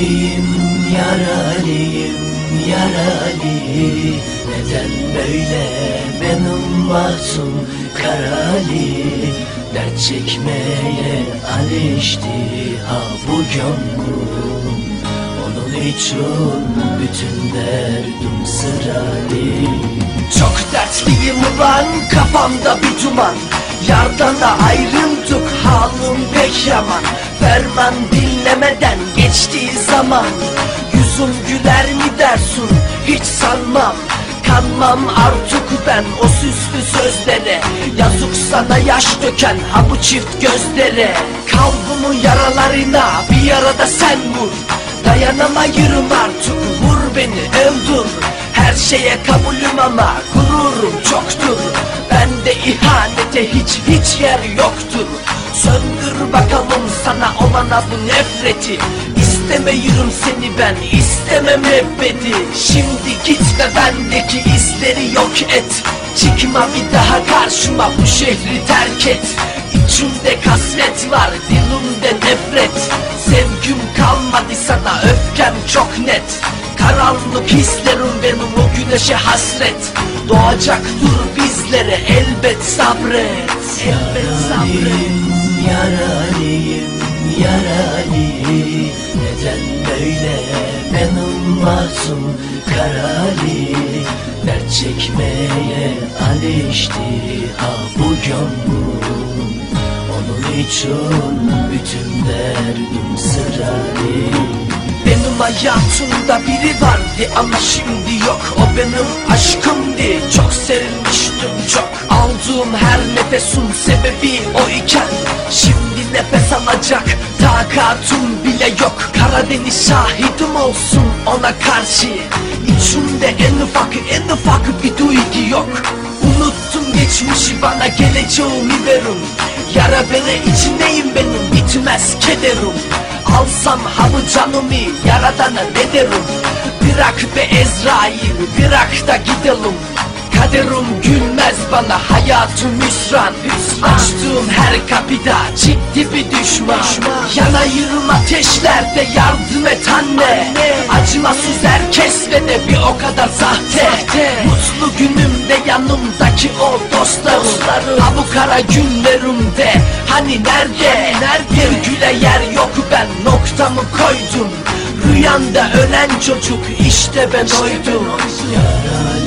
Yaralıyım, yaralıyım, yaralıyım Neden böyle benim masum karali Dert çekmeye alıştı ha bu gönlüm Onun için bütün derdim sıralı Çok dertliyim ulan kafamda bir duman. Yardan da ayrıldık halim pek yaman. Ferman dinlemeden geçtiği zaman Yüzüm güler mi dersin hiç sanmam Kanmam artık ben o süslü sözlere. Yazık sana yaş döken ha bu çift gözlere. Kalbımın yaralarına bir arada sen vur. Dayanamayırım artık vur beni öldür Her şeye kabulüm ama gururum çoktur. Bende ihanete hiç hiç yer yoktur. Söndür bakalım sana olana bu nefreti. İstemiyorum seni ben istemem ebedi Şimdi git ve bendeki izleri yok et. Çıkma bir daha karşıma bu şehri terk et. İçimde kasvet var dilimde nefret. Sevgim kalmadı sana öfkem çok net Karanlık hislerim benim o güneşe hasret. Doğacaktır bizlere elbet sabret. Elbet sabret. Yaralıyım yarali Neden böyle? Benim masum karali Dert çekmeye alıştı. Ha bu gönlüm Onun için benim hayatımda biri vardı ama şimdi yok. O benim aşkımdı. Çok serilmiştim çok. Aldığım her nefesin sebebi o iken Şimdi nefes alacak takatım bile yok. Karadeniz şahidim olsun ona karşı. İçimde en ufak en ufak bir duygu yok. Unuttum geçmişi bana geleceğimi verin. Yara beni içindeyim benim bitmez kederim Alsam ha bu canımı yaradana ne derim Bırak be Ezrail bırak da gidelim. Kaderim gülmez bana hayatım hüsran Açtığım her kapıda çıktı bir düşman. Yanayırım ateşlerde yardım et anne. Acımasız herkes ve de bir o kadar sahte. Mutlu günümde yanımdaki o dostlarım. Ha bu kara günlerimde hani nerede? Bir güle yer yok ben noktamı koydum. Rüyanda ölen çocuk işte ben oydum. Yaralıyım